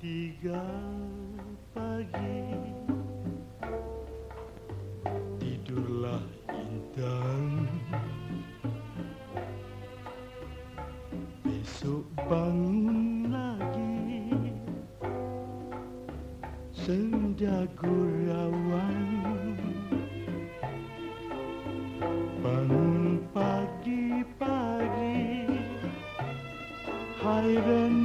tiga pagi. Tidurlah intan. Besok bangun lagi. Senja gurauan. Bangun pagi-pagi. Hai renung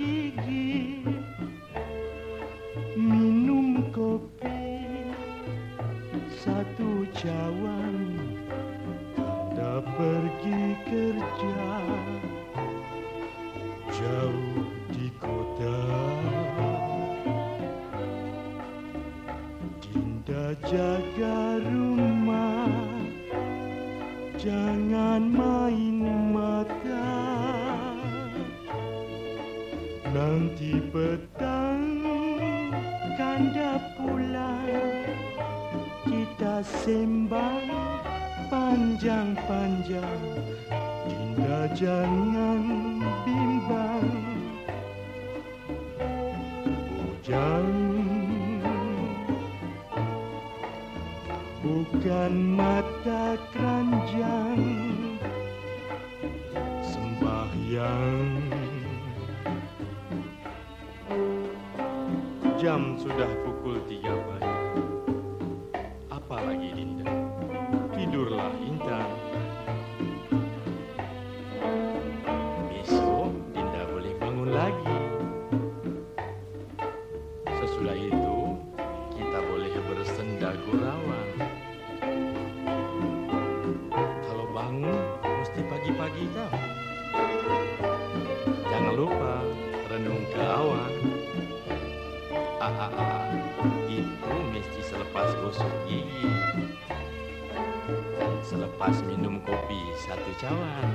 gigi Minum kopi Satu cawan Tanda pergi kerja Jauh di kota. Dinda jaga rumah Jangan main mata Nanti petang Kanda pulang Kita sembang Panjang-panjang. Dinda jangan bimbang. Bujang Bukan mata keranjang Jam sudah pukul tiga pagi. Apa lagi Dinda? Tidurlah Intan Besok Dinda boleh bangun lagi. Sesudah itu kita boleh bersenda gurauan. Kalau bangun mesti pagi-pagi tau Jangan lupa renung ke awan. Itu mesti selepas gosok gigi. Selepas minum kopi satu cawan.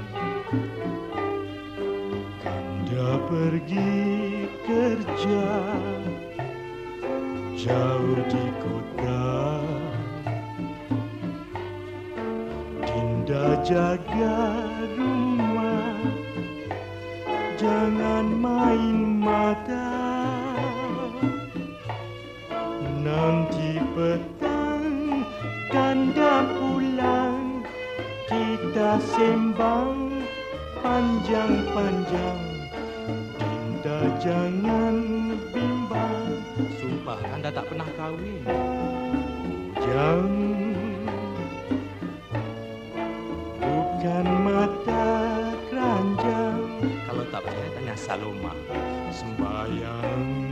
Kanda pergi kerja Jauh di kota. Dinda jaga rumah Jangan main mata Nanti petang Kanda pulang Kita sembang Panjang-panjang. Dinda jangan bimbang. Sumpah anda tak pernah kahwin. Bujang Bukan mata keranjang. Kalau tak percaya tanya Saloma Sembayang